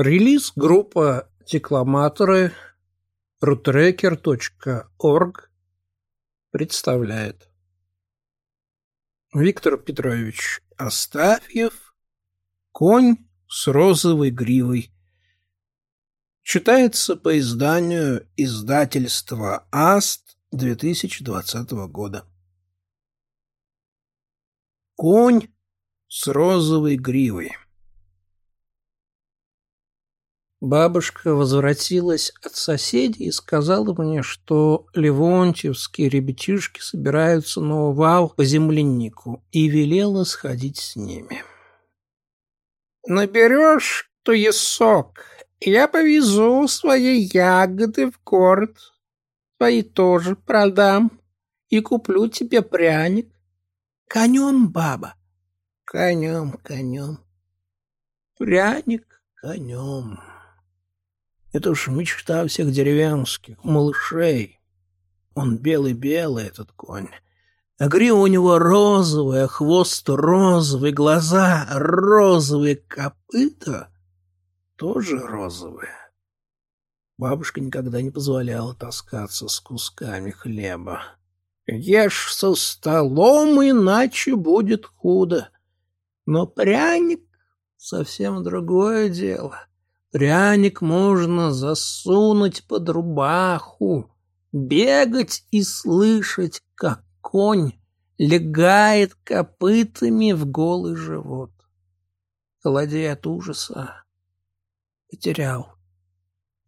Релиз группа «Декламаторы» rutracker.org представляет. Виктор Петрович Астафьев «Конь с розовой гривой» читается по изданию издательства «Аст» 2020 года. «Конь с розовой гривой» Бабушка возвратилась от соседей и сказала мне, что ливончевские ребятишки собираются на увал по землянику и велела сходить с ними. «Наберешь туесок, я повезу свои ягоды в город. Твои тоже продам и куплю тебе пряник. Конем, баба?» «Конем, конем. Пряник конем». Это уж мечта всех деревенских, малышей. Он белый-белый, этот конь. А грива у него розовая, а хвост розовый, глаза розовые, копыта тоже розовые. Бабушка никогда не позволяла таскаться с кусками хлеба. Ешь со столом, иначе будет худо. Но пряник — совсем другое дело. Пряник можно засунуть под рубаху, бегать и слышать, как конь легает копытами в голый живот. Холодея от ужаса, потерял.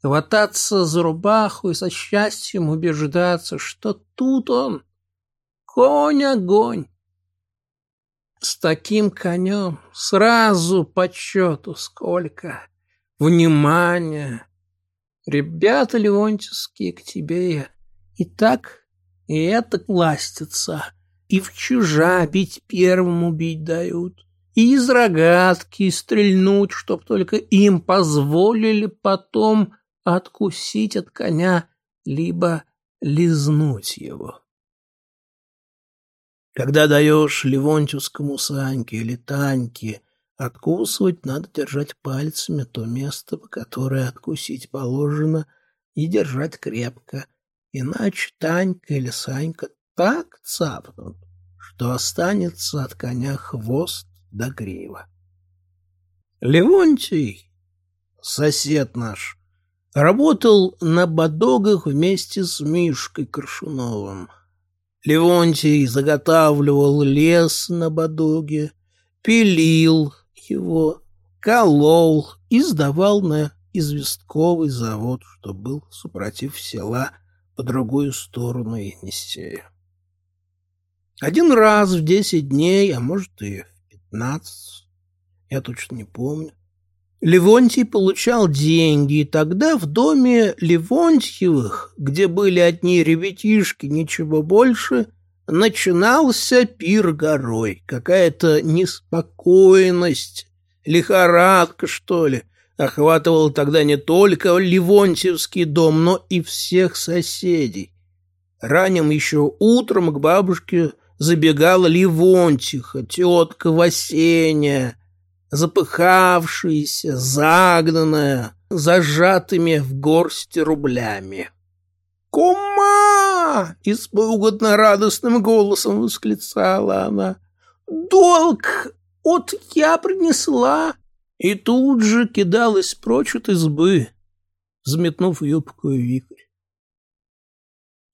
Хвататься за рубаху и со счастьем убеждаться, что тут он, конь-огонь. С таким конем сразу по счету сколько внимание. Ребята леонтьевские к тебе и так, и это кластятся, и в чужа бить первому бить дают, и из рогатки стрельнуть, чтоб только им позволили потом откусить от коня, либо лизнуть его. Когда даешь Левонтьевскому Саньке или Таньке Откусывать надо держать пальцами то место, которое откусить положено, и держать крепко. Иначе Танька или Санька так цапнут, что останется от коня хвост до грива. Левонтий, сосед наш, работал на бодогах вместе с Мишкой Коршуновым. Левонтий заготавливал лес на бодоге, пилил, его, колол и сдавал на известковый завод, что был, супротив села, по другую сторону Енисея. Один раз в десять дней, а может и в пятнадцать, я точно не помню, Левонтий получал деньги, и тогда в доме Левонтьевых, где были одни ребятишки, ничего больше – начинался пир горой, какая-то неспокойность, лихорадка, что ли, охватывал тогда не только Ливонтьевский дом, но и всех соседей. Ранним еще утром к бабушке забегала Ливонтиха, тетка Васения, запыхавшаяся, загнанная, зажатыми в горсть рублями. «Ком!» «Да!» — испуганно радостным голосом восклицала она. «Долг от я принесла!» И тут же кидалась прочь от избы, взметнув юбку и вихрь.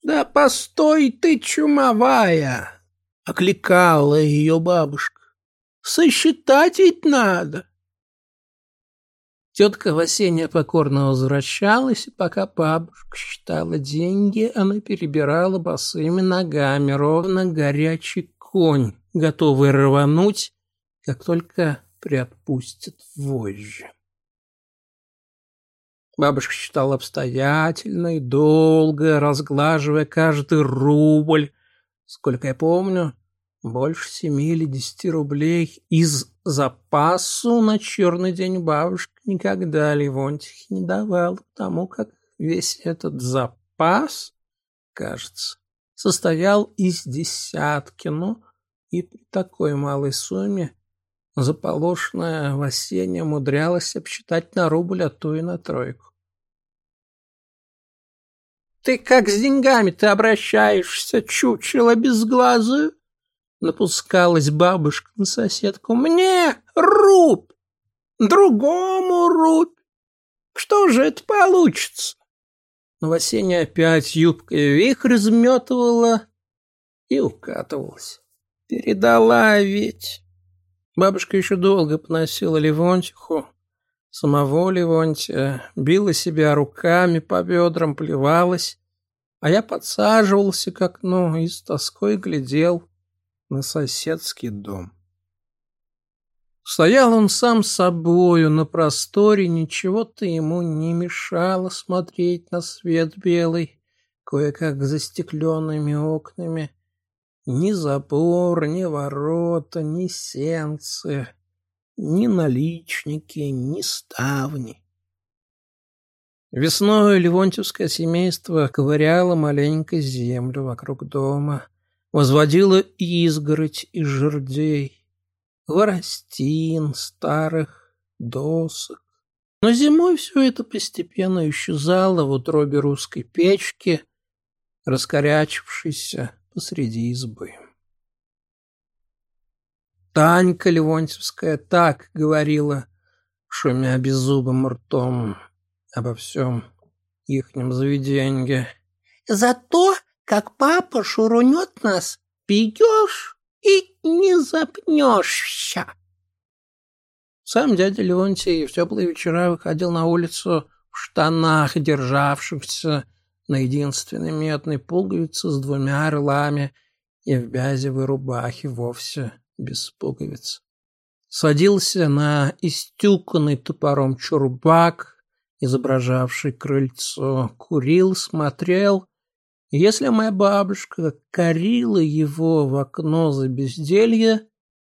«Да постой ты, чумовая!» — окликала ее бабушка. «Сосчитать ведь надо!» Тетка Васения покорно возвращалась, пока бабушка считала деньги, она перебирала босыми ногами, ровно горячий конь, готовый рвануть, как только приотпустит вожжи. Бабушка считала обстоятельно и долго, разглаживая каждый рубль. Сколько я помню, больше семи или десяти рублей из запасу на черный день бабушка никогда Левонтих не давал, потому как весь этот запас, кажется, состоял из десятки, ну и при такой малой сумме заполошная в осенне умудрялась обсчитать на рубль, а то и на тройку. «Ты как с деньгами ты обращаешься, чучело безглазую?» Напускалась бабушка на соседку. «Мне рубь! Другому рубь! Что же это получится?» Но Васеня опять юбка вихрь изметывала и укатывалась. «Передала ведь!» Бабушка еще долго поносила Левонтиху, самого Левонтия, била себя руками по бедрам, плевалась, а я подсаживался к окну и с тоской глядел на соседский дом. Стоял он сам с собою на просторе, ничего-то ему не мешало смотреть на свет белый, кое-как застекленными окнами. Ни забор, ни ворота, ни сенцы, ни наличники, ни ставни. Весной Левонтьевское семейство ковыряло маленько землю вокруг дома — возводила изгородь из жердей, хворостин, старых досок. Но зимой все это постепенно исчезало в утробе русской печки, раскорячившейся посреди избы. Танька Левонтьевская так говорила, шумя беззубым ртом обо всем ихнем заведенье. «Зато как папа шурунет нас, пьешь и не запнешься. Сам дядя Леонтий в теплые вечера выходил на улицу в штанах, державшихся на единственной медной пуговице с двумя орлами и в бязевой рубахе вовсе без пуговиц. Садился на истюканный топором чурбак, изображавший крыльцо, курил, смотрел если моя бабушка корила его в окно за безделье,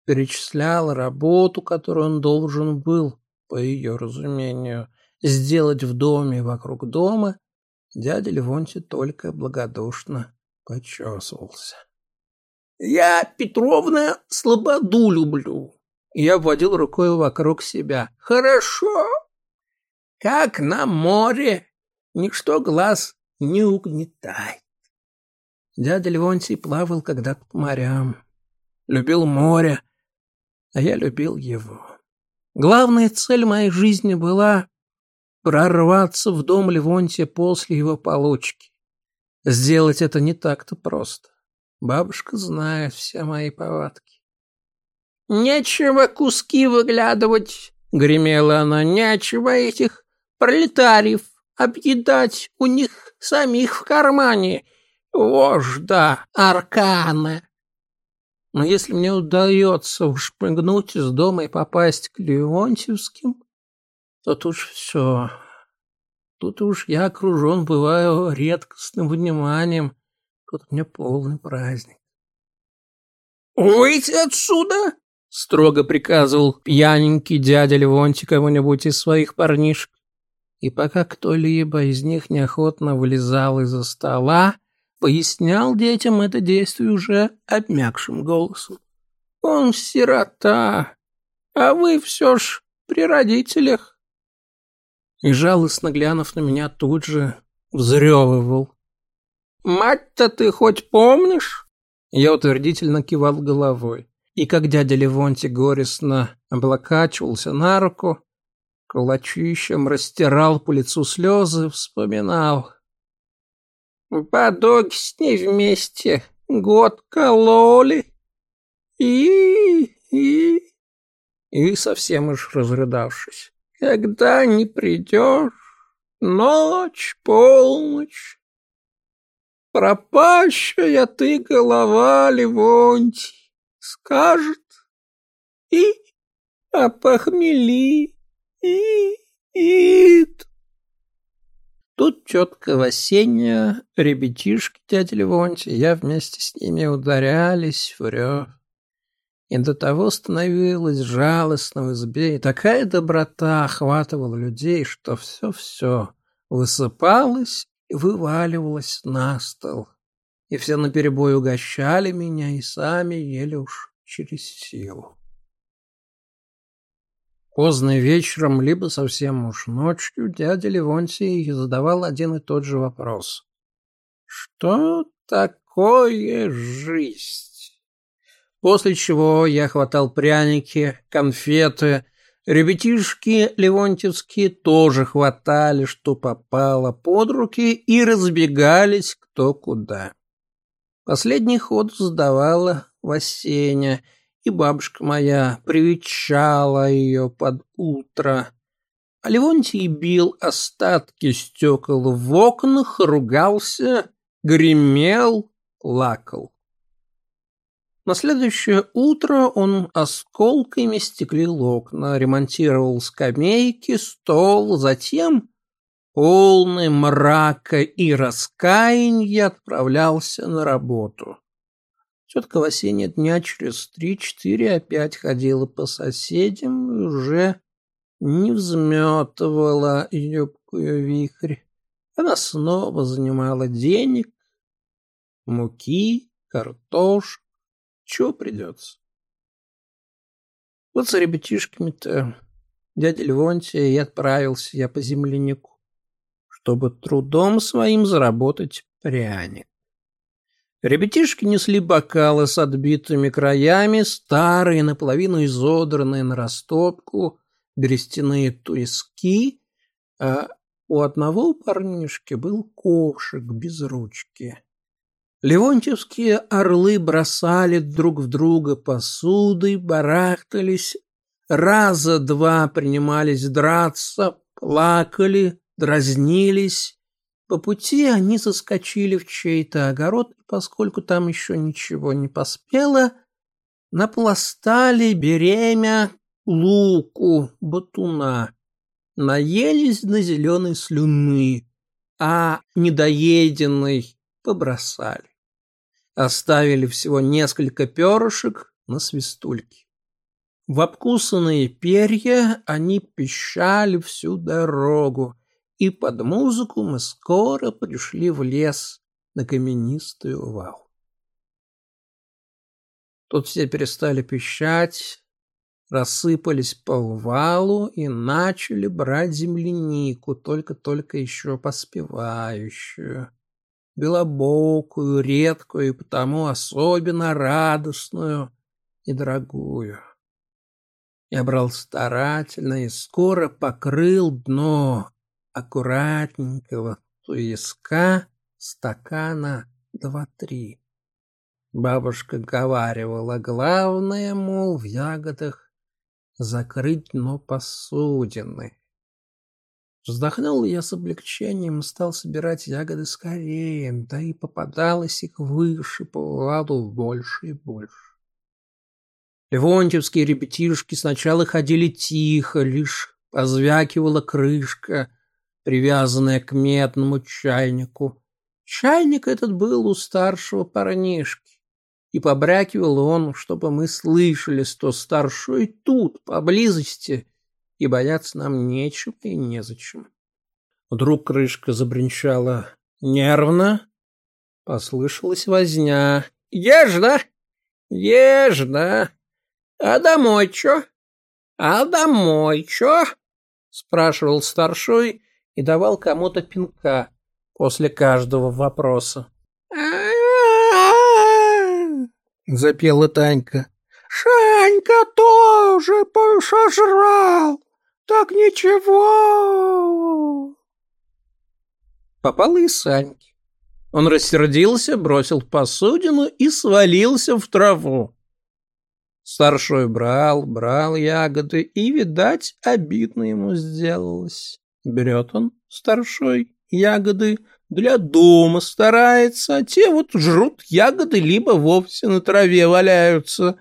перечисляла работу, которую он должен был, по ее разумению, сделать в доме и вокруг дома, дядя Левонти только благодушно почесывался. «Я Петровна слободу люблю!» Я водил рукой вокруг себя. «Хорошо! Как на море! Ничто глаз не угнетай. Дядя Левонтий плавал когда-то по морям, любил море, а я любил его. Главная цель моей жизни была прорваться в дом Левонтия после его получки. Сделать это не так-то просто. Бабушка знает все мои повадки. «Нечего куски выглядывать!» — гремела она. «Нечего этих пролетариев объедать. У них самих в кармане вожда Аркана. Но если мне удается ушпрыгнуть из дома и попасть к Леонтьевским, то тут уж все. Тут уж я окружен, бываю, редкостным вниманием. Тут у меня полный праздник. «Выйти отсюда!» — строго приказывал пьяненький дядя Левонти кому-нибудь из своих парнишек и пока кто-либо из них неохотно вылезал из-за стола, пояснял детям это действие уже обмякшим голосом. «Он сирота, а вы все ж при родителях». И жалостно глянув на меня тут же, взрёвывал. «Мать-то ты хоть помнишь?» Я утвердительно кивал головой. И как дядя Левонти горестно облокачивался на руку, Кулачищем растирал по лицу слезы, вспоминал. В подоге с ней вместе год кололи. И... и... И и совсем уж разрыдавшись. Когда не придешь, ночь, полночь. Пропащая ты голова, Левонтий, скажет. И а опохмели. Ит! Тут четкого осеннего ребятишки дяди Левонтия, я вместе с ними ударялись в рев. И до того становилось жалостно в избе, и такая доброта охватывала людей, что все-все высыпалось и вываливалось на стол. И все наперебой угощали меня и сами ели уж через силу. Поздно вечером, либо совсем уж ночью, дядя Левонтий задавал один и тот же вопрос. «Что такое жизнь?» После чего я хватал пряники, конфеты. Ребятишки левонтьевские тоже хватали, что попало под руки, и разбегались кто куда. Последний ход сдавала Васеня — и бабушка моя привечала ее под утро. А Левонтий бил остатки стекол в окнах, ругался, гремел, лакал. На следующее утро он осколками стеклил окна, ремонтировал скамейки, стол, затем, полный мрака и раскаяния, отправлялся на работу. Тетка в осенние дня через три-четыре опять ходила по соседям и уже не взметывала юбкую вихрь. Она снова занимала денег, муки, картошку, чего придется. Вот за ребятишками-то дядя Львонтия и отправился я по землянику, чтобы трудом своим заработать пряник. Ребятишки несли бокалы с отбитыми краями, старые, наполовину изодранные на растопку, берестяные туиски, а у одного парнишки был ковшик без ручки. Левонтьевские орлы бросали друг в друга посуды, барахтались, раза два принимались драться, плакали, дразнились, по пути они заскочили в чей-то огород, и поскольку там еще ничего не поспело, напластали беремя луку, батуна, наелись на зеленой слюны, а недоеденный побросали. Оставили всего несколько перышек на свистульке. В обкусанные перья они пищали всю дорогу, и под музыку мы скоро пришли в лес на каменистую вал. Тут все перестали пищать, рассыпались по валу и начали брать землянику, только-только еще поспевающую, белобокую, редкую и потому особенно радостную и дорогую. Я брал старательно и скоро покрыл дно, аккуратненького туиска стакана два-три. Бабушка говаривала, главное, мол, в ягодах закрыть дно посудины. Вздохнул я с облегчением и стал собирать ягоды скорее, да и попадалось их выше по ладу больше и больше. левонтьевские ребятишки сначала ходили тихо, лишь позвякивала крышка привязанная к медному чайнику. Чайник этот был у старшего парнишки, и побрякивал он, чтобы мы слышали, что старшой тут, поблизости, и бояться нам нечего и незачем. Вдруг крышка забринчала нервно, послышалась возня. «Ежда! Ежда! А домой чё? А домой чё?» — спрашивал старшой, и давал кому-то пинка после каждого вопроса. Запела Танька. «Шанька тоже сожрал! Так ничего!» Попало и Саньке. Он рассердился, бросил посудину и свалился в траву. Старшой брал, брал ягоды, и, видать, обидно ему сделалось. Берет он, старшой, ягоды, для дома старается, а те вот жрут ягоды, либо вовсе на траве валяются.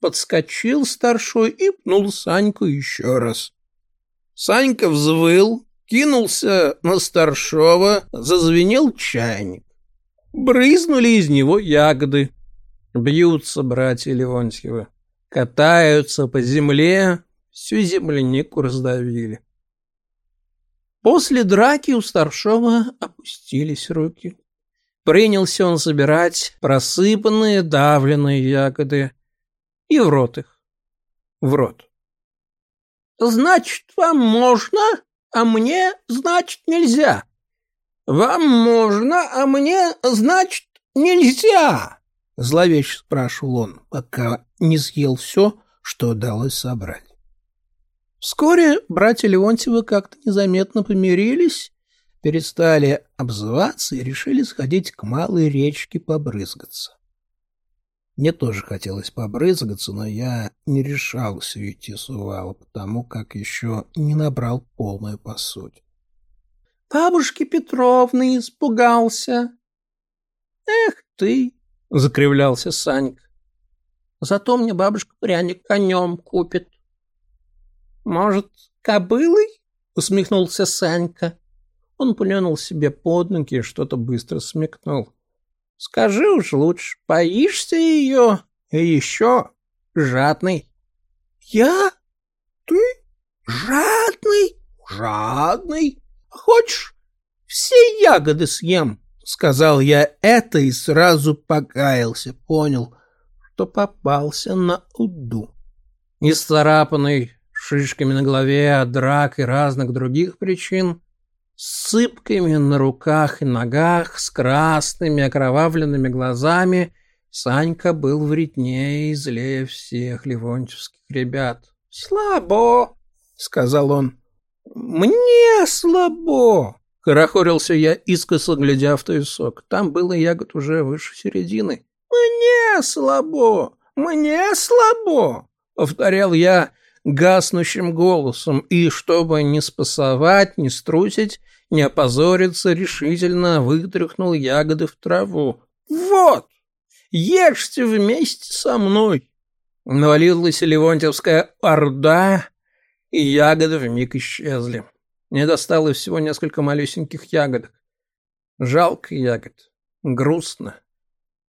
Подскочил старшой и пнул Саньку еще раз. Санька взвыл, кинулся на старшего, зазвенел чайник. Брызнули из него ягоды. Бьются братья Леонтьевы, катаются по земле, всю землянику раздавили. После драки у старшего опустились руки. Принялся он собирать просыпанные давленные ягоды и в рот их. В рот. «Значит, вам можно, а мне, значит, нельзя. Вам можно, а мне, значит, нельзя!» Зловеще спрашивал он, пока не съел все, что удалось собрать. Вскоре братья Леонтьевы как-то незаметно помирились, перестали обзываться и решили сходить к малой речке побрызгаться. Мне тоже хотелось побрызгаться, но я не решался идти с увала, потому как еще не набрал полную посудь. Бабушки Петровны испугался. Эх ты, закривлялся Санька. Зато мне бабушка пряник конем купит. Может, кобылой? усмехнулся Санька. Он плюнул себе под ноги и что-то быстро смекнул. Скажи уж лучше, боишься ее? И еще жадный. Я? Ты? Жадный? Жадный? Хочешь, все ягоды съем? Сказал я это и сразу покаялся, понял, что попался на уду. Исцарапанный шишками на голове от драк и разных других причин, с цыпками на руках и ногах, с красными окровавленными глазами, Санька был вреднее и злее всех ливонтьевских ребят. «Слабо!» — сказал он. «Мне слабо!» — хорохорился я, искоса глядя в той сок. Там было ягод уже выше середины. «Мне слабо! Мне слабо!» — повторял я, — гаснущим голосом и, чтобы не спасовать, не струсить, не опозориться, решительно вытряхнул ягоды в траву. «Вот! Ешьте вместе со мной!» Навалилась Левонтьевская орда, и ягоды вмиг исчезли. Мне досталось всего несколько малюсеньких ягодок. Жалко ягод, грустно.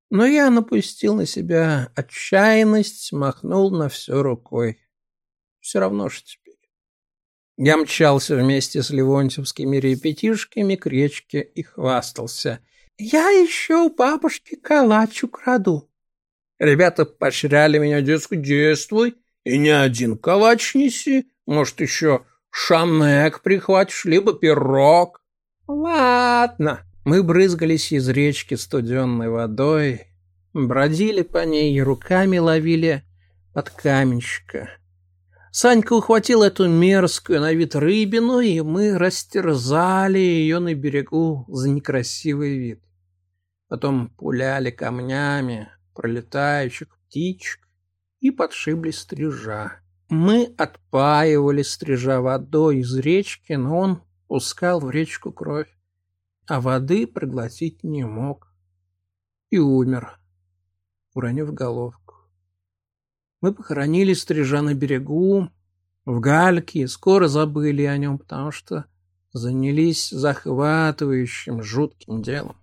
Но я напустил на себя отчаянность, махнул на все рукой. Все равно же теперь. Я мчался вместе с ливонтьевскими репетишками к речке и хвастался. «Я еще у бабушки калач украду. Ребята поощряли меня, дескать, действуй, и не один калач неси, может, еще шамнек прихватишь, либо пирог. Ладно. Мы брызгались из речки студенной водой, бродили по ней, и руками ловили под каменщика. Санька ухватил эту мерзкую на вид рыбину, и мы растерзали ее на берегу за некрасивый вид. Потом пуляли камнями пролетающих птичек и подшибли стрижа. Мы отпаивали стрижа водой из речки, но он пускал в речку кровь, а воды проглотить не мог и умер, уронив голову. Мы похоронили стрижа на берегу, в гальке, скоро забыли о нем, потому что занялись захватывающим, жутким делом.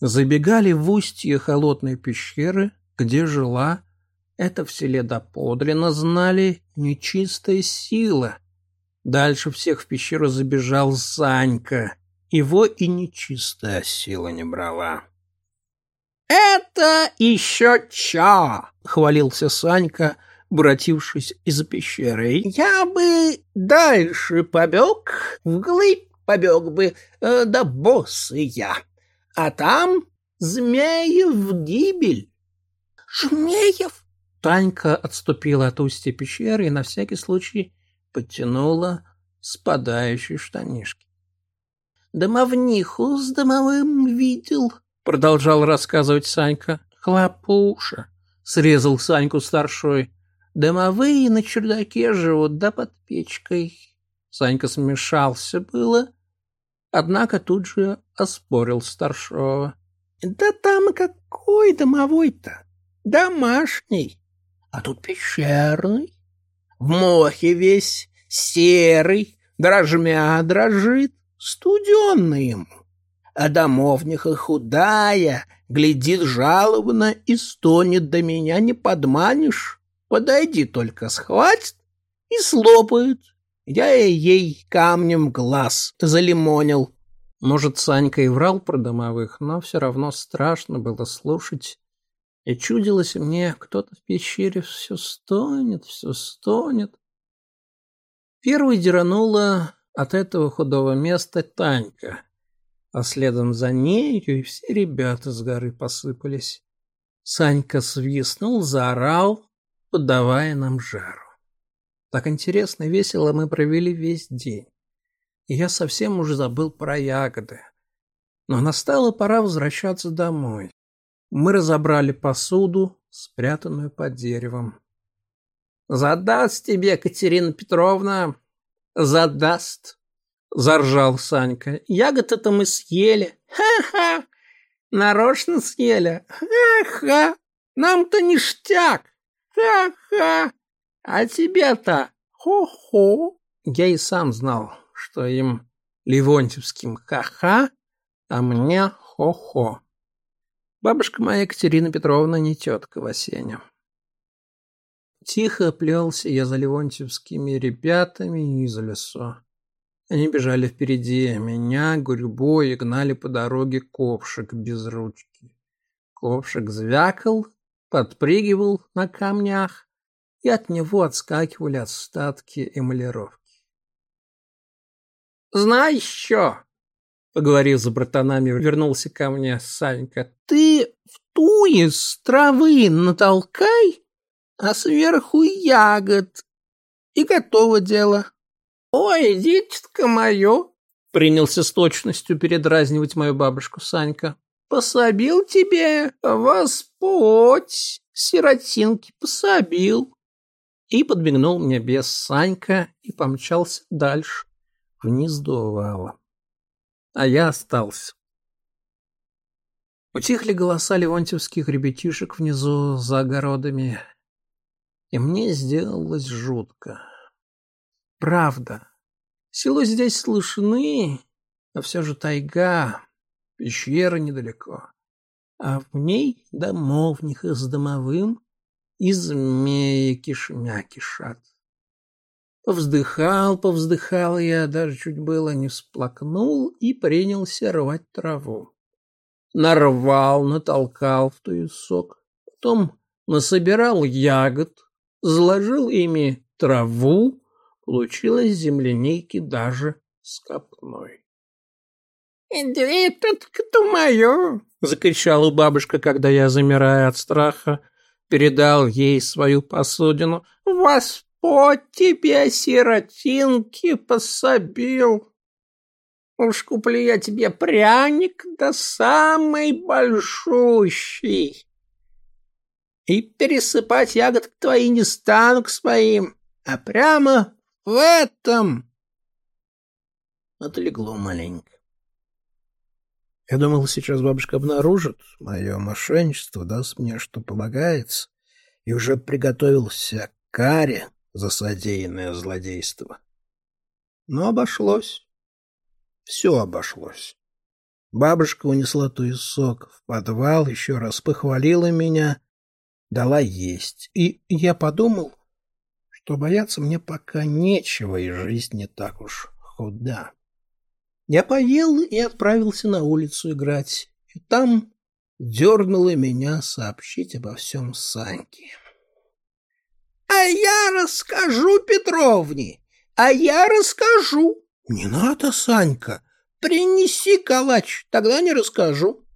Забегали в устье холодной пещеры, где жила, это в селе доподлинно знали, нечистая сила. Дальше всех в пещеру забежал Санька. Его и нечистая сила не брала. «Это еще чё?» хвалился Санька, обратившись из пещеры. «Я бы дальше побег, вглыбь побег бы, э, да босс я. А там Змеев гибель!» Змеев. Танька отступила от устья пещеры и на всякий случай подтянула спадающие штанишки. «Домовниху с домовым видел», — продолжал рассказывать Санька. «Хлопуша, срезал Саньку старшой. Домовые на чердаке живут, да под печкой. Санька смешался было, однако тут же оспорил старшего. Да там какой домовой-то? Домашний, а тут пещерный. В мохе весь серый, дрожмя дрожит, студенный ему а домовниха худая, глядит жалобно и стонет, до меня не подманешь. Подойди только, схватит и слопает. Я ей камнем глаз залимонил. Может, Санька и врал про домовых, но все равно страшно было слушать. И чудилось мне, кто-то в пещере все стонет, все стонет. Первый дернула от этого худого места Танька а следом за нею и все ребята с горы посыпались. Санька свистнул, заорал, подавая нам жару. Так интересно и весело мы провели весь день. И я совсем уже забыл про ягоды. Но настала пора возвращаться домой. Мы разобрали посуду, спрятанную под деревом. «Задаст тебе, Катерина Петровна! Задаст!» заржал Санька. Ягоды-то мы съели. Ха-ха! Нарочно съели. Ха-ха! Нам-то ништяк. Ха-ха! А тебе-то хо-хо. Я и сам знал, что им ливонтьевским ха-ха, а мне хо-хо. Бабушка моя Екатерина Петровна не тетка Васеня. Тихо плелся я за ливонтьевскими ребятами из лесу. Они бежали впереди меня, гурьбой, и гнали по дороге ковшик без ручки. Ковшик звякал, подпрыгивал на камнях, и от него отскакивали остатки эмалировки. «Знай еще!» — поговорив за братанами, вернулся ко мне Санька. «Ты в туе из травы натолкай, а сверху ягод, и готово дело». «Ой, дитятка мое!» — принялся с точностью передразнивать мою бабушку Санька. «Пособил тебе Господь, сиротинки, пособил!» И подмигнул мне без Санька и помчался дальше, вниз до вала. А я остался. Утихли голоса левонтьевских ребятишек внизу за огородами, и мне сделалось жутко правда. Село здесь слышны, но все же тайга, пещера недалеко. А в ней домовник с домовым и змеи кишмя кишат. Повздыхал, повздыхал я, даже чуть было не всплакнул и принялся рвать траву. Нарвал, натолкал в туесок, потом насобирал ягод, заложил ими траву, получилось земляники даже с копной. «Иди тут к — закричала бабушка, когда я, замирая от страха, передал ей свою посудину. «Господь тебе, сиротинки, пособил!» Уж куплю я тебе пряник, да самый большущий. И пересыпать ягодки твои не стану к своим, а прямо в этом!» Отлегло маленько. Я думал, сейчас бабушка обнаружит мое мошенничество, даст мне, что полагается, и уже приготовился к каре за содеянное злодейство. Но обошлось. Все обошлось. Бабушка унесла туесок в подвал, еще раз похвалила меня, дала есть. И я подумал, что бояться мне пока нечего, и жизнь не так уж худа. Я поел и отправился на улицу играть, и там дернуло меня сообщить обо всем Саньке. «А я расскажу Петровне! А я расскажу!» «Не надо, Санька!» «Принеси калач, тогда не расскажу!»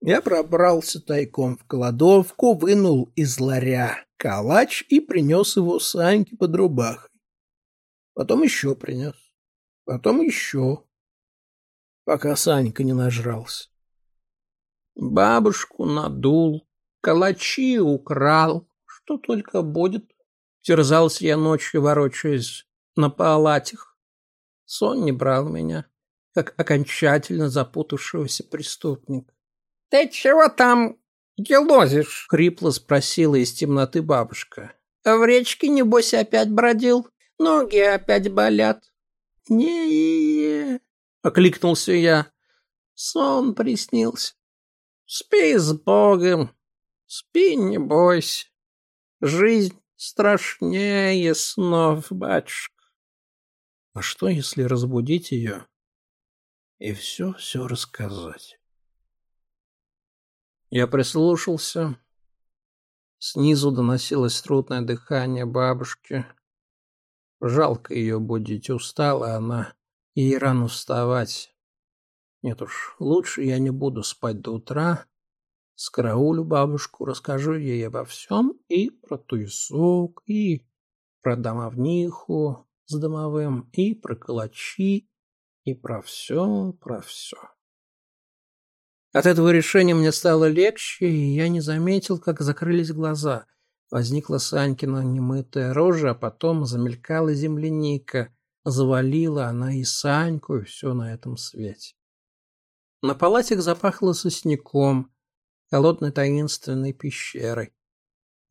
Я пробрался тайком в кладовку, вынул из ларя калач и принес его Саньке под рубахой. Потом еще принес. Потом еще. Пока Санька не нажрался. Бабушку надул, калачи украл. Что только будет. Терзался я ночью, ворочаясь на палатях. Сон не брал меня, как окончательно запутавшегося преступника. «Ты чего там гелозишь?» — хрипло спросила из темноты бабушка. «А «В речке, небось, опять бродил. Ноги опять болят». «Не-е-е!» — окликнулся я. «Сон приснился. Спи с Богом, спи не бойся. Жизнь страшнее снов, батюшка». А что, если разбудить ее и все-все рассказать? Я прислушался. Снизу доносилось трудное дыхание бабушки. Жалко ее будить, устала она, ей рано вставать. Нет уж, лучше я не буду спать до утра. Скраулю бабушку, расскажу ей обо всем и про туесок, и про домовниху с домовым, и про калачи, и про все, про все. От этого решения мне стало легче, и я не заметил, как закрылись глаза. Возникла Санькина немытая рожа, а потом замелькала земляника. Завалила она и Саньку, и все на этом свете. На палатах запахло сосняком, холодной таинственной пещерой.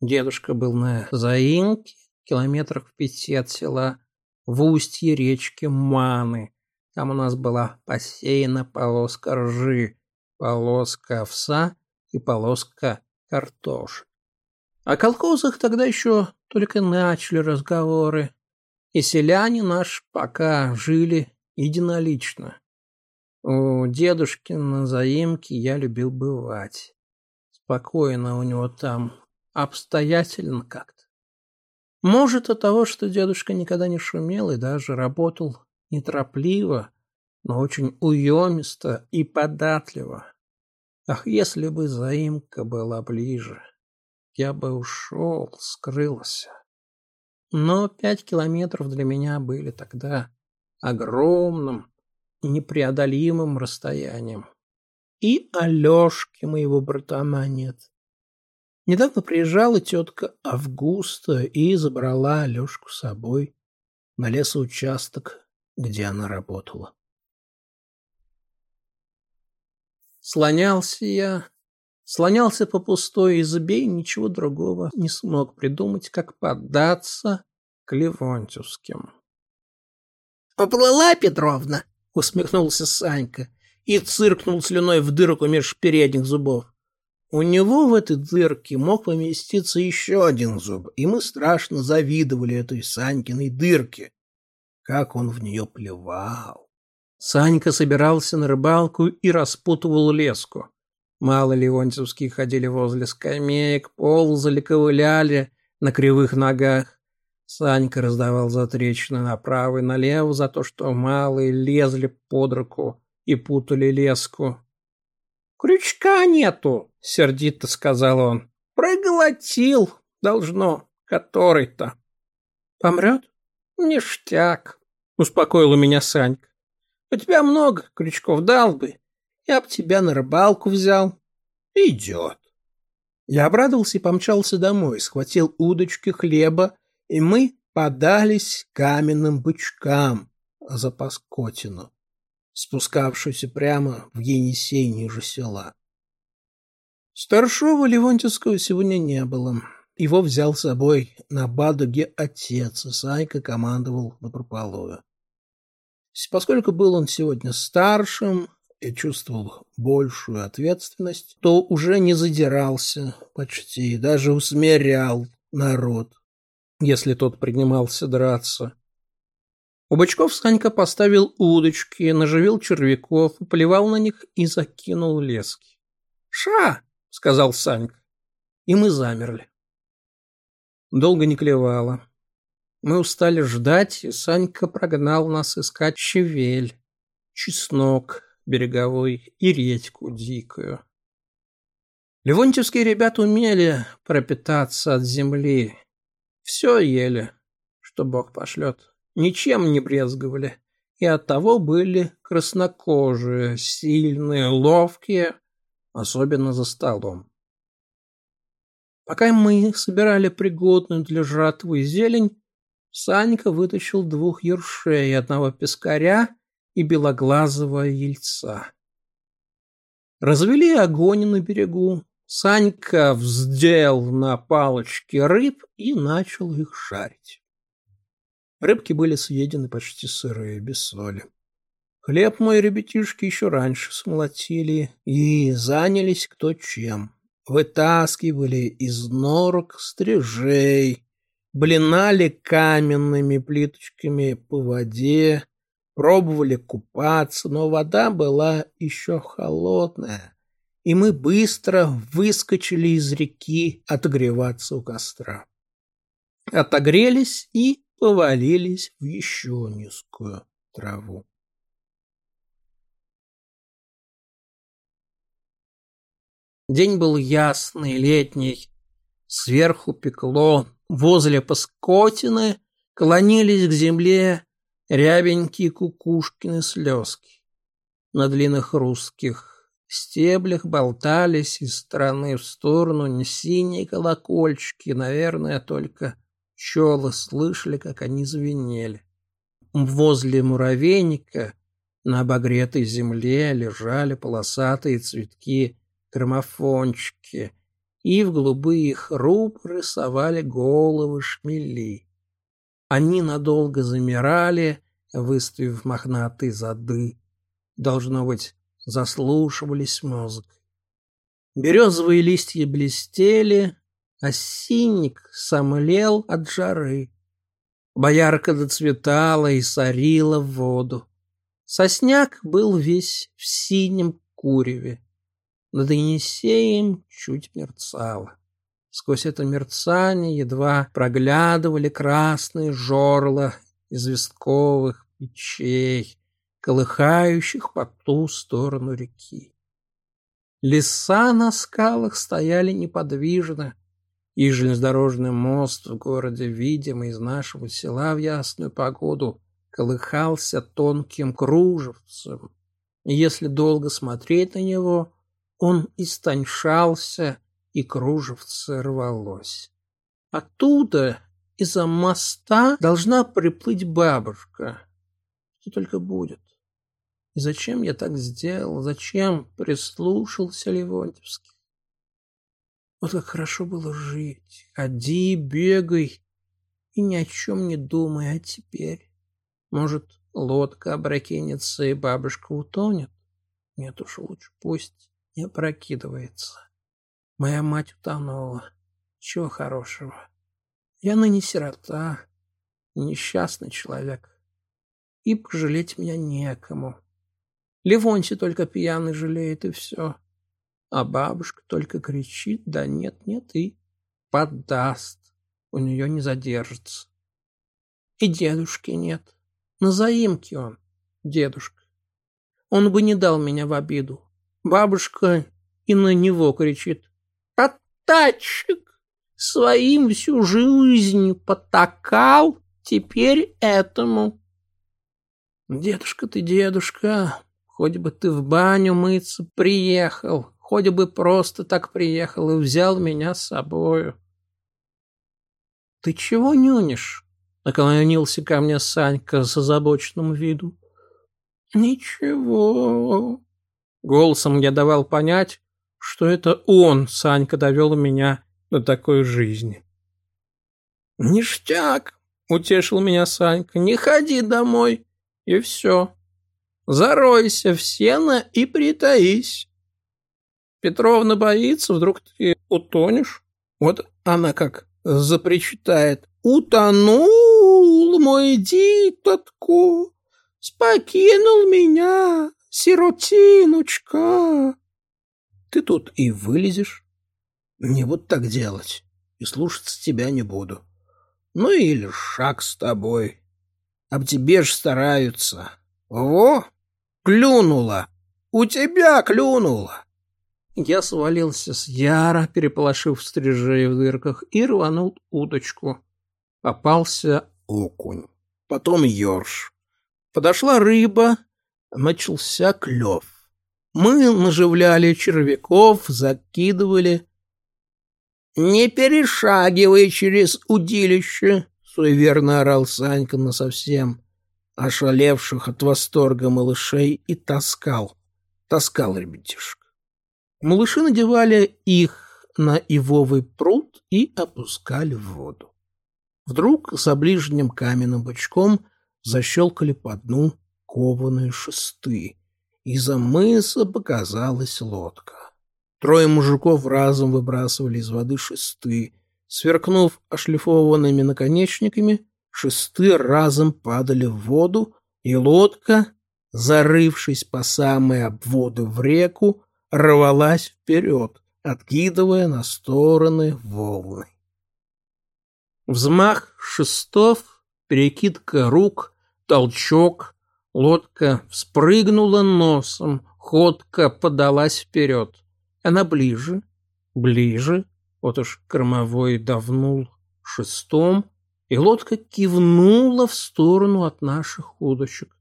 Дедушка был на заимке, километрах в пяти от села, в устье речки Маны. Там у нас была посеяна полоска ржи полоска овса и полоска картошек. О колхозах тогда еще только начали разговоры, и селяне наши пока жили единолично. У дедушки на заимке я любил бывать. Спокойно у него там, обстоятельно как-то. Может, от того, что дедушка никогда не шумел и даже работал неторопливо, но очень уемисто и податливо. Ах, если бы заимка была ближе, я бы ушел, скрылся. Но пять километров для меня были тогда огромным, непреодолимым расстоянием. И Алешки моего братана нет. Недавно приезжала тетка Августа и забрала Алешку с собой на лесоучасток, где она работала. Слонялся я, слонялся по пустой избе и ничего другого не смог придумать, как поддаться к Левонтьевским. «Поплыла, Петровна!» — усмехнулся Санька и циркнул слюной в дырку меж передних зубов. У него в этой дырке мог поместиться еще один зуб, и мы страшно завидовали этой Санькиной дырке, как он в нее плевал. Санька собирался на рыбалку и распутывал леску. Мало леонтьевские ходили возле скамеек, ползали, ковыляли на кривых ногах. Санька раздавал затрещины направо и налево за то, что малые лезли под руку и путали леску. «Крючка нету!» — сердито сказал он. «Проглотил, должно, который-то». «Помрет?» «Ништяк», — у меня Санька. У тебя много крючков дал бы. Я б тебя на рыбалку взял. Идет. Я обрадовался и помчался домой, схватил удочки, хлеба, и мы подались каменным бычкам за Паскотину, спускавшуюся прямо в Енисей ниже села. Старшова Левонтьевского сегодня не было. Его взял с собой на Бадуге отец, и командовал на прополую. Поскольку был он сегодня старшим и чувствовал большую ответственность, то уже не задирался почти даже усмирял народ, если тот принимался драться. У бычков Санька поставил удочки, наживил червяков, плевал на них и закинул лески. «Ша!» — сказал Санька. И мы замерли. Долго не клевало. Мы устали ждать, и Санька прогнал нас искать щавель, чеснок береговой и редьку дикую. Левонтьевские ребята умели пропитаться от земли. Все ели, что Бог пошлет. Ничем не брезговали. И оттого были краснокожие, сильные, ловкие, особенно за столом. Пока мы собирали пригодную для жратвы зелень, Санька вытащил двух ершей, одного пескаря и белоглазого ельца. Развели огонь на берегу. Санька вздел на палочке рыб и начал их шарить. Рыбки были съедены почти сырые, без соли. Хлеб мой ребятишки еще раньше смолотили и занялись кто чем. Вытаскивали из норок стрижей, блинали каменными плиточками по воде, пробовали купаться, но вода была еще холодная, и мы быстро выскочили из реки отогреваться у костра. Отогрелись и повалились в еще низкую траву. День был ясный, летний. Сверху пекло, Возле Паскотины клонились к земле рябенькие кукушкины слезки. На длинных русских стеблях болтались из стороны в сторону не синие колокольчики, наверное, только пчелы слышали, как они звенели. Возле муравейника на обогретой земле лежали полосатые цветки кромофончики — и в голубые их рупоры совали головы шмели. Они надолго замирали, выставив мохнатые зады. Должно быть, заслушивались мозг. Березовые листья блестели, а осинник сомлел от жары. Боярка доцветала и сорила в воду. Сосняк был весь в синем куреве над Енисеем чуть мерцало. Сквозь это мерцание едва проглядывали красные жорла известковых печей, колыхающих по ту сторону реки. Леса на скалах стояли неподвижно, и железнодорожный мост в городе, видимо, из нашего села в ясную погоду колыхался тонким кружевцем. Если долго смотреть на него, он истончался и кружевце рвалось. Оттуда, из-за моста, должна приплыть бабушка. Что только будет. И зачем я так сделал? Зачем прислушался Левонтьевский? Вот как хорошо было жить. Ходи, бегай и ни о чем не думай. А теперь? Может, лодка обракенется и бабушка утонет? Нет уж, лучше пусть и опрокидывается. Моя мать утонула. Чего хорошего? Я ныне сирота, несчастный человек. И пожалеть меня некому. Левонти только пьяный жалеет, и все. А бабушка только кричит, да нет, нет, и подаст. У нее не задержится. И дедушки нет. На заимке он, дедушка. Он бы не дал меня в обиду. Бабушка и на него кричит. «Оттачек! Своим всю жизнь потакал, теперь этому!» «Дедушка ты, дедушка, хоть бы ты в баню мыться приехал, хоть бы просто так приехал и взял меня с собою!» «Ты чего нюнишь?» — наклонился ко мне Санька с озабоченным видом. «Ничего», Голосом я давал понять, что это он, Санька, довел меня до такой жизни. «Ништяк!» — утешил меня Санька. «Не ходи домой!» И все. «Заройся в сено и притаись!» «Петровна боится, вдруг ты утонешь?» Вот она как запричитает. «Утонул мой дитотку, спокинул меня, «Сиротиночка!» Ты тут и вылезешь. Не вот так делать, и слушаться тебя не буду. Ну или шаг с тобой. Об тебе ж стараются. Во! Клюнула! У тебя клюнула! Я свалился с яра, переполошив стрижей в дырках, и рванул удочку. Попался окунь. Потом ерш. Подошла рыба, начался клев. Мы наживляли червяков, закидывали. «Не перешагивай через удилище!» — суеверно орал Санька насовсем, ошалевших от восторга малышей, и таскал. Таскал ребятишек. Малыши надевали их на ивовый пруд и опускали в воду. Вдруг за ближним каменным бочком защелкали по дну кованые шесты. Из-за мыса показалась лодка. Трое мужиков разом выбрасывали из воды шесты. Сверкнув ошлифованными наконечниками, шесты разом падали в воду, и лодка, зарывшись по самые обводы в реку, рвалась вперед, откидывая на стороны волны. Взмах шестов, перекидка рук, толчок, Лодка вспрыгнула носом, ходка подалась вперед. Она ближе, ближе, вот уж кормовой давнул шестом, и лодка кивнула в сторону от наших удочек.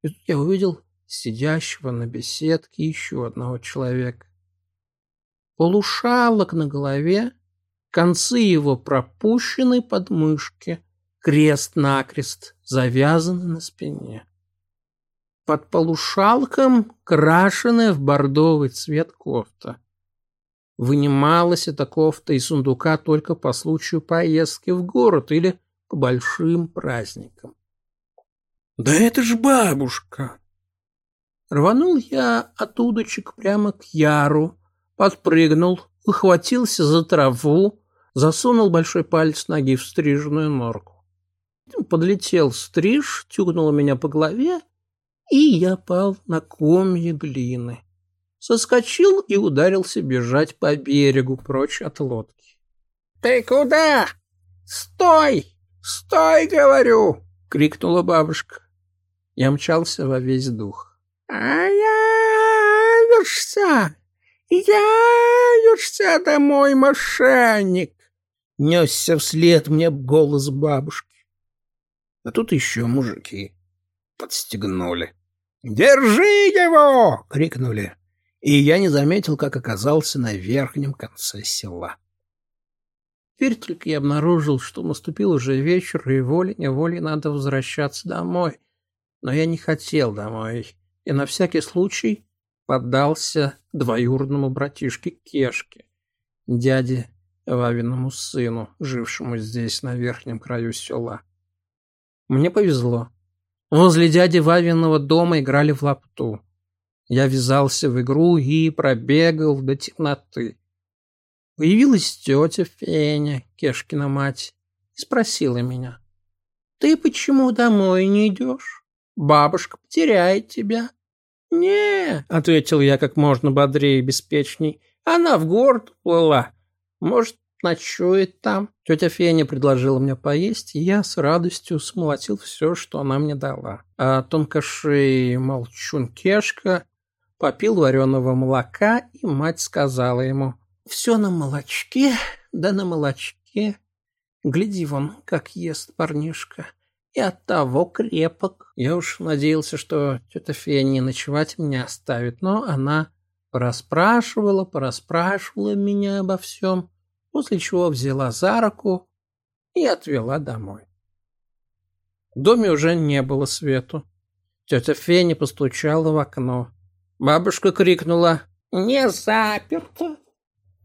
И тут я увидел сидящего на беседке еще одного человека. Полушалок на голове, концы его пропущены под мышки, крест-накрест завязаны на спине под полушалком крашеная в бордовый цвет кофта. Вынималась эта кофта из сундука только по случаю поездки в город или по большим праздникам. «Да это ж бабушка!» Рванул я от удочек прямо к яру, подпрыгнул, ухватился за траву, засунул большой палец ноги в стрижную норку. Подлетел стриж, тюкнул меня по голове и я пал на комья глины. Соскочил и ударился бежать по берегу прочь от лодки. «Ты куда? Стой! Стой, говорю!» — крикнула бабушка. Я мчался во весь дух. «А я вершся! Я вершся домой, мошенник!» Несся вслед мне голос бабушки. А тут еще мужики подстегнули. «Держи его!» — крикнули. И я не заметил, как оказался на верхнем конце села. Теперь только я обнаружил, что наступил уже вечер, и волей-неволей надо возвращаться домой. Но я не хотел домой, и на всякий случай поддался двоюродному братишке Кешке, дяде Вавиному сыну, жившему здесь на верхнем краю села. Мне повезло. Возле дяди Вавиного дома играли в лапту. Я ввязался в игру и пробегал до темноты. Появилась тетя Феня, Кешкина мать, и спросила меня. «Ты почему домой не идешь? Бабушка потеряет тебя». «Не», — ответил я как можно бодрее и беспечней, — «она в город плыла. Может, ночует там. Тетя Феня предложила мне поесть, и я с радостью смолотил все, что она мне дала. А тонкошей молчун Кешка попил вареного молока, и мать сказала ему, «Все на молочке, да на молочке. Гляди вон, как ест парнишка. И от того крепок». Я уж надеялся, что тетя Феня ночевать меня оставит, но она проспрашивала, проспрашивала меня обо всем после чего взяла за руку и отвела домой. В доме уже не было свету. Тетя Феня постучала в окно. Бабушка крикнула «Не заперто!».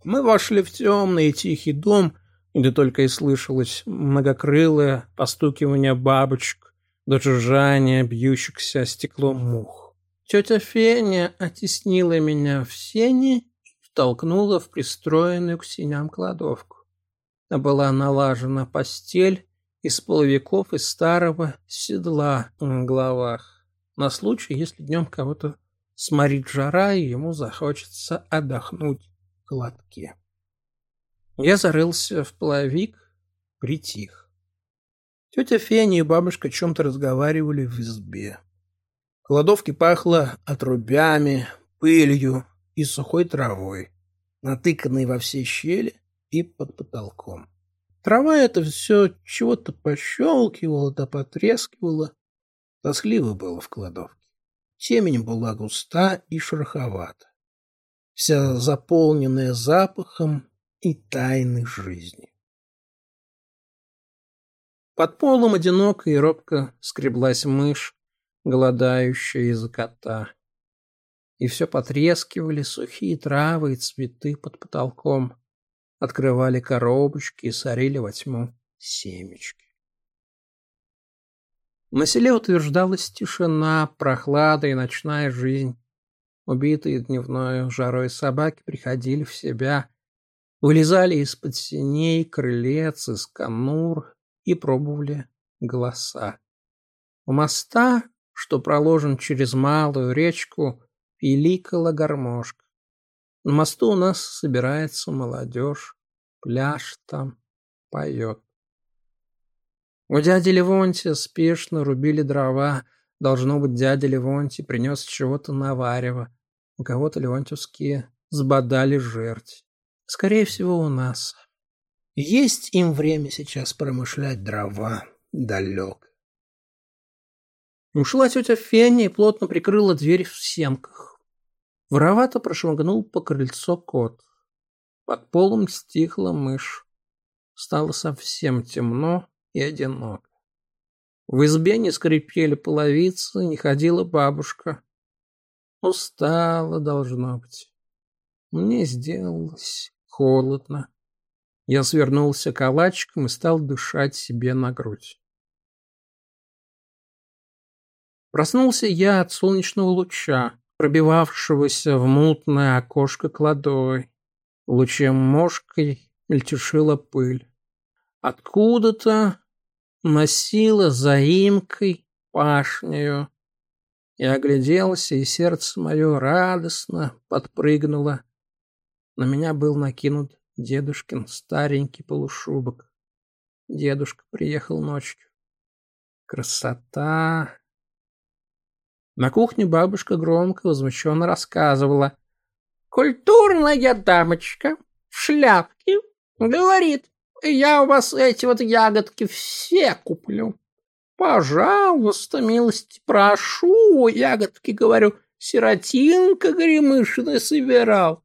Мы вошли в темный и тихий дом, где только и слышалось многокрылое постукивание бабочек, даже жжание бьющихся стеклом мух. Тетя Феня оттеснила меня в сени толкнула в пристроенную к синям кладовку. Была налажена постель из половиков и старого седла на головах, на случай, если днем кого-то сморит жара, и ему захочется отдохнуть в глотке. Я зарылся в половик, притих. Тетя Феня и бабушка о чем-то разговаривали в избе. В кладовке пахло отрубями, пылью, и сухой травой, натыканной во все щели и под потолком. Трава это все чего-то пощелкивала да потрескивала. Тоскливо было в кладовке. Темень была густа и шероховата, вся заполненная запахом и тайной жизни. Под полом одиноко и робко скреблась мышь, голодающая из-за кота и все потрескивали сухие травы и цветы под потолком, открывали коробочки и сорили во тьму семечки. На селе утверждалась тишина, прохлада и ночная жизнь. Убитые дневной жарой собаки приходили в себя, вылезали из-под синей, крылец, из конур и пробовали голоса. У моста, что проложен через малую речку, пиликала гармошка. На мосту у нас собирается молодежь, пляж там поет. У дяди Левонтия спешно рубили дрова. Должно быть, дядя Левонтий принес чего-то наварево. У кого-то левонтьевские сбодали жерть. Скорее всего, у нас. Есть им время сейчас промышлять дрова далек. Ушла тетя Феня и плотно прикрыла дверь в сенках. Воровато прошмыгнул по крыльцо кот. Под полом стихла мышь. Стало совсем темно и одиноко. В избе не скрипели половицы, не ходила бабушка. Устала, должно быть. Мне сделалось холодно. Я свернулся калачиком и стал дышать себе на грудь. Проснулся я от солнечного луча, пробивавшегося в мутное окошко кладовой. Лучем мошкой мельтешила пыль. Откуда-то носила заимкой пашнею. Я огляделся, и сердце мое радостно подпрыгнуло. На меня был накинут дедушкин старенький полушубок. Дедушка приехал ночью. Красота! На кухне бабушка громко возмущенно рассказывала. «Культурная дамочка в шляпке говорит, я у вас эти вот ягодки все куплю. Пожалуйста, милости прошу, ягодки, говорю, сиротинка гремышина собирал».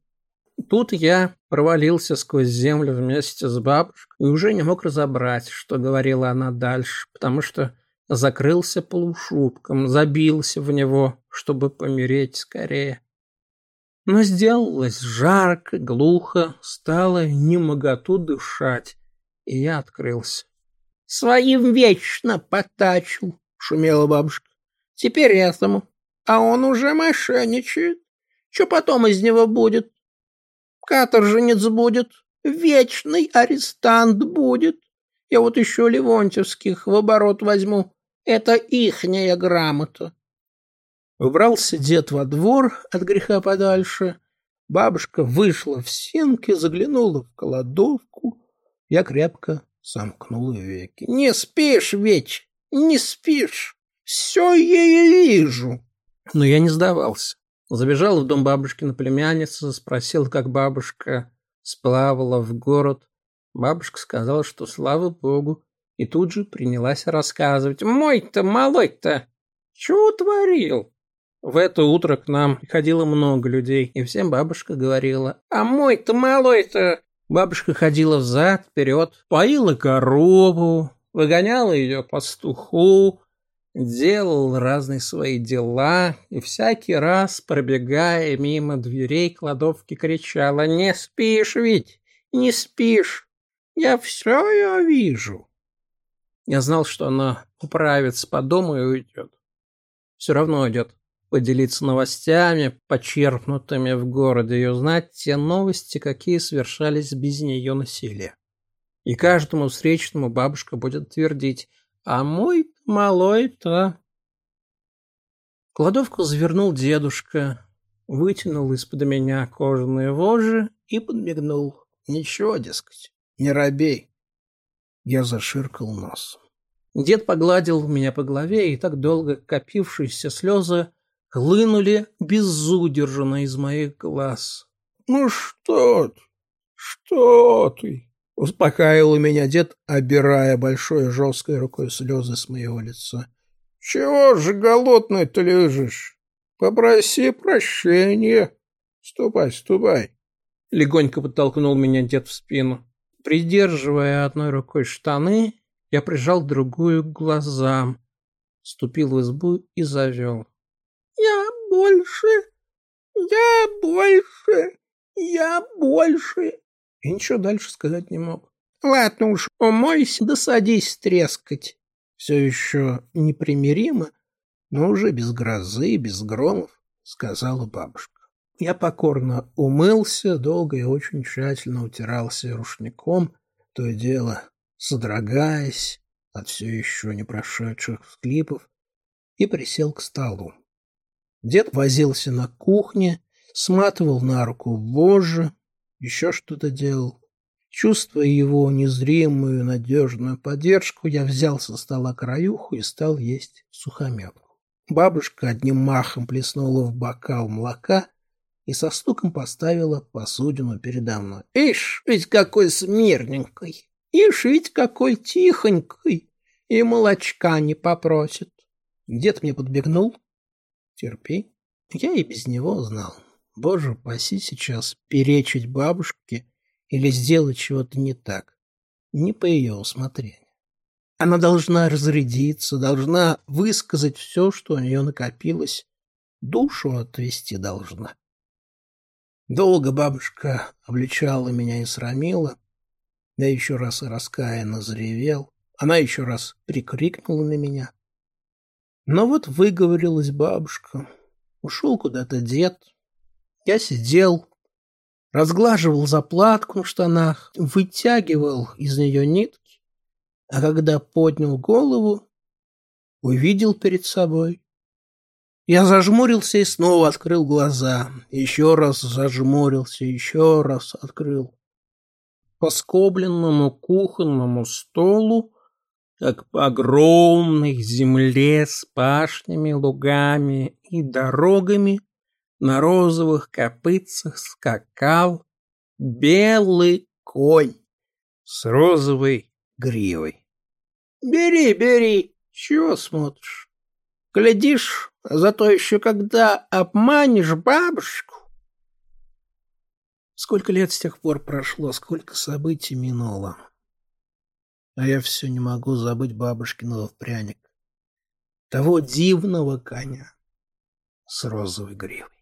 Тут я провалился сквозь землю вместе с бабушкой и уже не мог разобрать, что говорила она дальше, потому что закрылся полушубком, забился в него, чтобы помереть скорее. Но сделалось жарко, глухо, стало не моготу дышать, и я открылся. — Своим вечно потачил, — шумела бабушка. — Теперь этому. А он уже мошенничает. Что потом из него будет? Каторженец будет, вечный арестант будет. Я вот еще Левонтьевских в оборот возьму. Это ихняя грамота. Убрался дед во двор от греха подальше. Бабушка вышла в сенки, заглянула в кладовку. Я крепко сомкнула веки. «Не спишь, Веч, не спишь! Все я и вижу!» Но я не сдавался. Забежал в дом бабушки на племянницу, спросил, как бабушка сплавала в город. Бабушка сказала, что, слава богу, и тут же принялась рассказывать. «Мой-то, малой-то! Чего творил?» В это утро к нам приходило много людей, и всем бабушка говорила. «А мой-то, малой-то!» Бабушка ходила взад, вперед, поила корову, выгоняла ее пастуху, делал разные свои дела и всякий раз, пробегая мимо дверей кладовки, кричала «Не спишь ведь? Не спишь! Я все ее вижу!» Я знал, что она управится по дому и уйдет. Все равно уйдет. Поделиться новостями, почерпнутыми в городе, и узнать те новости, какие совершались без нее на. И каждому встречному бабушка будет твердить «А мой малой-то...» Кладовку завернул дедушка, вытянул из-под меня кожаные вожжи и подмигнул. «Ничего, дескать, не робей». Я заширкал нос. Дед погладил меня по голове, и так долго копившиеся слезы хлынули безудержно из моих глаз. «Ну что ты? Что ты?» — успокаивал меня дед, обирая большой жесткой рукой слезы с моего лица. «Чего же голодный ты лежишь? Попроси прощения. Ступай, ступай!» Легонько подтолкнул меня дед в спину. Придерживая одной рукой штаны, я прижал другую к глазам, ступил в избу и завел. «Я больше! Я больше! Я больше!» И ничего дальше сказать не мог. «Ладно уж, умойся да садись трескать!» Все еще непримиримо, но уже без грозы, без громов, сказала бабушка. Я покорно умылся, долго и очень тщательно утирался рушником, то и дело содрогаясь от все еще не прошедших всклипов, и присел к столу. Дед возился на кухне, сматывал на руку вожжи, еще что-то делал. Чувствуя его незримую надежную поддержку, я взял со стола краюху и стал есть сухомятку. Бабушка одним махом плеснула в бокал молока, и со стуком поставила посудину передо мной. «Ишь, ведь какой смирненькой! Ишь, ведь какой тихонькой! И молочка не попросит!» Дед мне подбегнул. «Терпи». Я и без него знал. Боже, паси сейчас перечить бабушке или сделать чего-то не так. Не по ее усмотрению. Она должна разрядиться, должна высказать все, что у нее накопилось. Душу отвести должна. Долго бабушка обличала меня и срамила. Я еще раз раскаянно заревел. Она еще раз прикрикнула на меня. Но вот выговорилась бабушка. Ушел куда-то дед. Я сидел, разглаживал заплатку на штанах, вытягивал из нее нитки. А когда поднял голову, увидел перед собой я зажмурился и снова открыл глаза. Еще раз зажмурился, еще раз открыл. По скобленному кухонному столу, как по огромной земле с пашнями, лугами и дорогами, на розовых копытцах скакал белый конь с розовой гривой. «Бери, бери! Чего смотришь? Глядишь, Зато еще когда обманешь бабушку... Сколько лет с тех пор прошло, сколько событий минуло. А я все не могу забыть бабушкиного пряника. Того дивного коня с розовой гривой.